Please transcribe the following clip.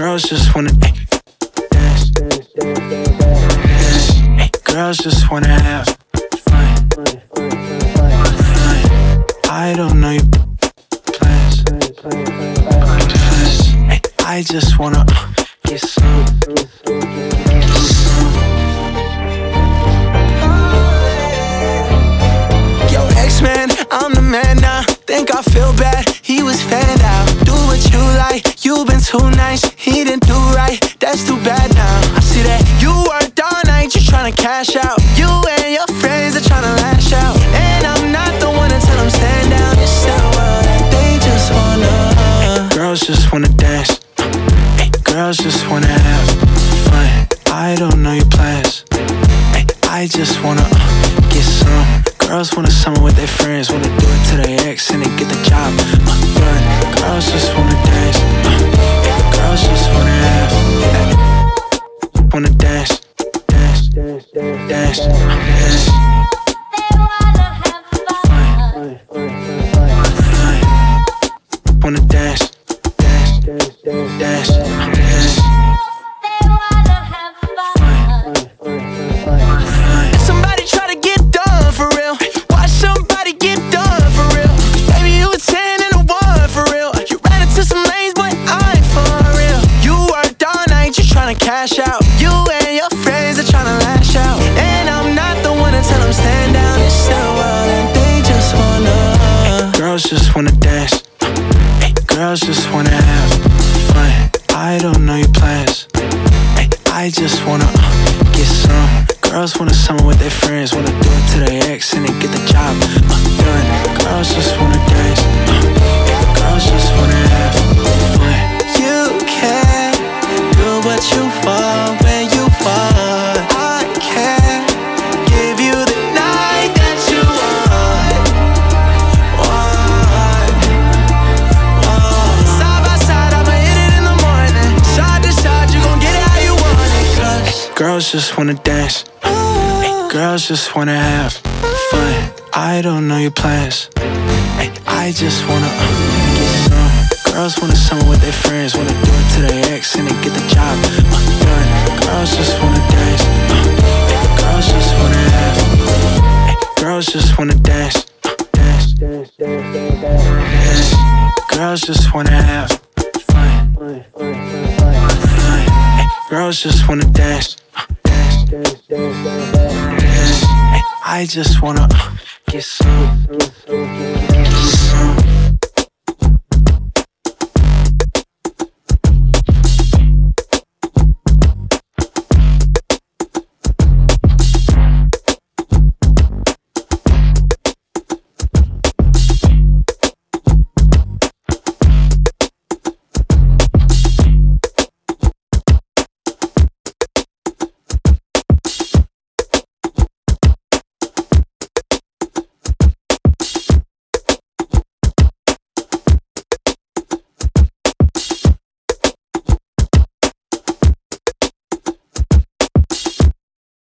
girls just wanna ay, dance. Ay, girls just wanna have fun. fun. I don't know your plans. Ay, I just wanna uh, get some. Yo, X-Man, I'm the man now. Think I feel bad, he was fanned cash out. You and your friends are tryna lash out. And I'm not the one to tell them stand down. It's the world they just wanna. Girls just wanna dance. Ay, girls just wanna have fun. I don't know your plans. Ay, I just wanna uh, get some. Girls wanna summer with their friends, wanna do it to their ex and then get the job uh, done. Girls just wanna dance. Uh, girls just wanna have, wanna dance, dance, dance, dance. Wanna dance, dance, dance, dance, dance. Somebody try to get done for real. Watch somebody get done for real. Baby, you a 10 and a 1 for real. You ran into some lanes, but I ain't for real. You worked you tryna cash out. I don't know your plans. I just wanna uh, get some. Girls wanna summer with their friends, wanna do it to their ex and girls just wanna dance. Ay, girls just wanna have fun. I don't know your plans. Ay, I just wanna uh, get some. Girls wanna summer with their friends, wanna do it to their ex and then get the job uh, done. Girls just wanna dance. Uh, ay, girls just wanna have. Girls just wanna dance. Dance, dance, dance, dance. Girls just wanna have fun. girls just wanna dance. I just wanna get some.